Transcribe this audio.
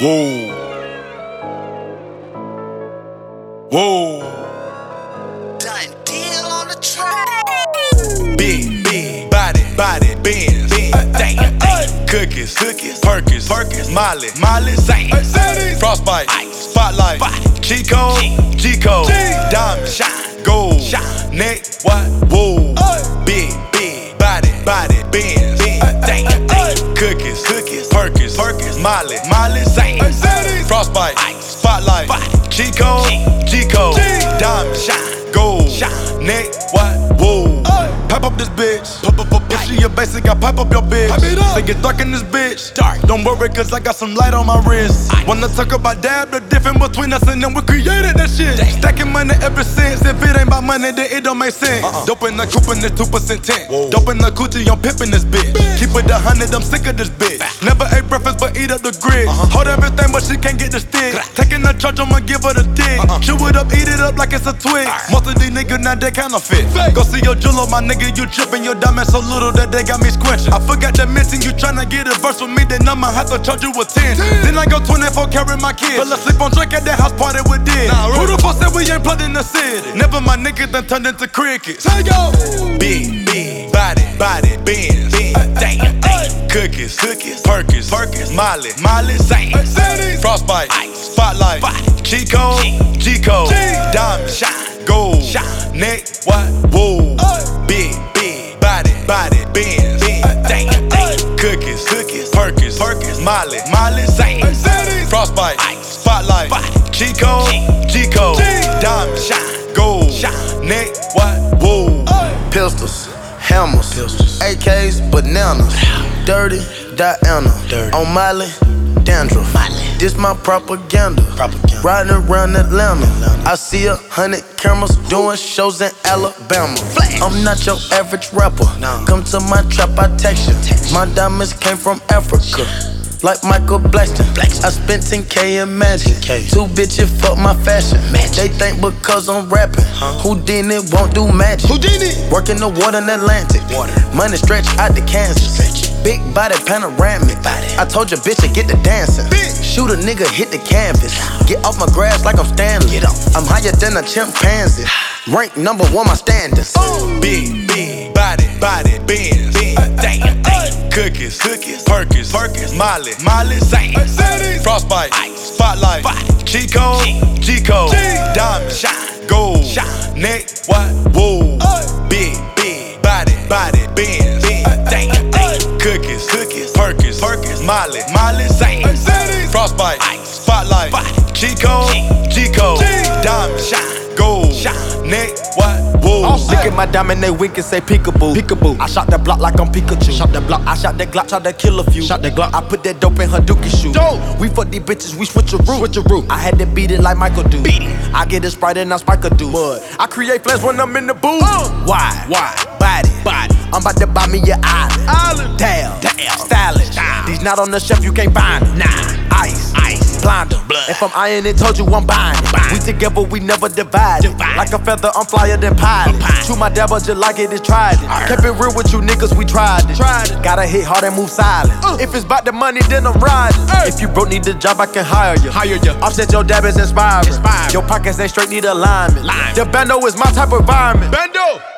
Whoa. Whoa. Done deal on the track. Big, big, body, body, Benz. Damn, damn. Cookies, cookies, Perkins, Perkins, Molly, Molly, Zane, Frostbite, Ice. Spotlight, Spot. Chico, G. G. Diamond, Shine. Gold, Shine. Neck, what, whoa. Molly, Molly, Zane, Frostbite, Ice. Spotlight, Spot. Chico. G-Code, Diamond, Shine. Gold, Shine. Neck, what, whoa. Pipe up this bitch. Pop up, up, If she a basic, I pipe up your bitch. Pipe it up. Say get dark in this bitch. Dark. Don't worry, cause I got some light on my wrist. Ice. Wanna talk about dab, the difference between us and them, we created that shit. Damn. Stacking money ever since. If it ain't about money, then it don't make sense. Uh-uh. Dope in the coupe in this 2% tent. Whoa. Dope in the coochie, I'm this bitch. Keep it a hundred, I'm sick of this bitch. Never ate breakfast, but eat up the grid. Uh-huh. Hold everything, but she can't get the stick. Gra. Taking the charge, I'ma give her the dick. Uh-uh. Chew it up, eat it up like it's a twig. Alright. Most of these niggas now they counterfeit. Fake. Go see your jeweler, my nigga, you tripping. Your diamond so little that they got me squinching. I forgot to mention you tryna get a verse with me, then I'ma have to charge you with 10. Then I go 24 carry my kids. Fell asleep on drink at that house party with Dick. Nah, Who the fuck said we ain't plugged in the city? Never my niggas done turned into crickets. Big, big, body, body, Benz. Damn, damn. Cookies, cookies, Perkins, Perkins, Molly, Molly, Zane, Frostbite, Ice. Spotlight, Spot. Chico, G. G-Code, G. Diamond, Shine. Gold, Shine. Neck, what, whoa, big, big, body, body, Benz, Damn, damn. Cookies, cookies, Perkins, Perkins, Molly, Molly, Zane, Frostbite, Ice. Spotlight, Spot. Chico, G. G-Code, G. Diamond, Shine. Gold, Shine. Neck, what, whoa. pistols, hammers, AKs, bananas, dirty Diana, on Miley, dandruff. This my propaganda. Propaganda. Riding around Atlanta. I see a hundred cameras doing shows in Alabama. I'm not your average rapper. Come to my trap, I text you. Text. My diamonds came from Africa. Like Michael Blackson. I spent 10K in magic. Two bitches fuck my fashion. They think because I'm rapping. Houdini won't do magic. Houdini. Work in the water in Atlantic. Water. Money stretch out to Kansas. Big body panoramic. Body. I told your bitch to get the dancing. Big. Shoot a nigga, hit the canvas. Get off my grass like I'm Stanley. Get off. I'm higher than a chimpanzee. Rank number one, my standards. Big, big, body, body, Benz. Damn, damn. Cookies, cookies, Perkins, Perkins, Molly, Molly, Zane, Frostbite, Ice. Spotlight, Spot. Chico, G. G-Code, G. Diamond, Shine. Gold, Shine. Neck, what, whoa, big, big, body, body, Benz, Damn, damn. Cookies, cookies, Perkins, Perkins, Molly, Molly, Zane, Frostbite, Ice. Spotlight, Spot. Chico, G. G-Code, G. Diamond, Shine. Gold, Shine. Neck, what, whoa. Look at my diamond, they wink and say peekaboo. Peekaboo. I shot the block like I'm Pikachu. Shot the block. I shot the Glock, tried to kill a few. Shot the Glock. I put that dope in her dookie shoe. Dope. We fuck these bitches, we switch a root. Switch a root. I had to beat it like Michael do. Beat it. I get a sprite and I spike a do. But I create flash when I'm in the booth. Uh. Why? Why? Body. Body. I'm about to buy me your island. Island. Damn. Damn. Stylish. Style. These not on the shelf, you can't find them. Nah. Ice. Ice. Blood. If I'm iron it, told you I'm buying it. We together, we never divide. Divide. Like a feather, I'm flyer than pilot. Shoot my dabber just like it is tried it. Arr. Kept it real with you niggas, we tried it. Tried it. Gotta hit hard and move silent. Uh. If it's about the money, then I'm riding. Hey. If you broke, need the job, I can hire you. Hire ya. Offset your dab is inspiring. Inspiring. Your pockets, they straight need alignment. Alignment. The bando is my type of environment. Bando.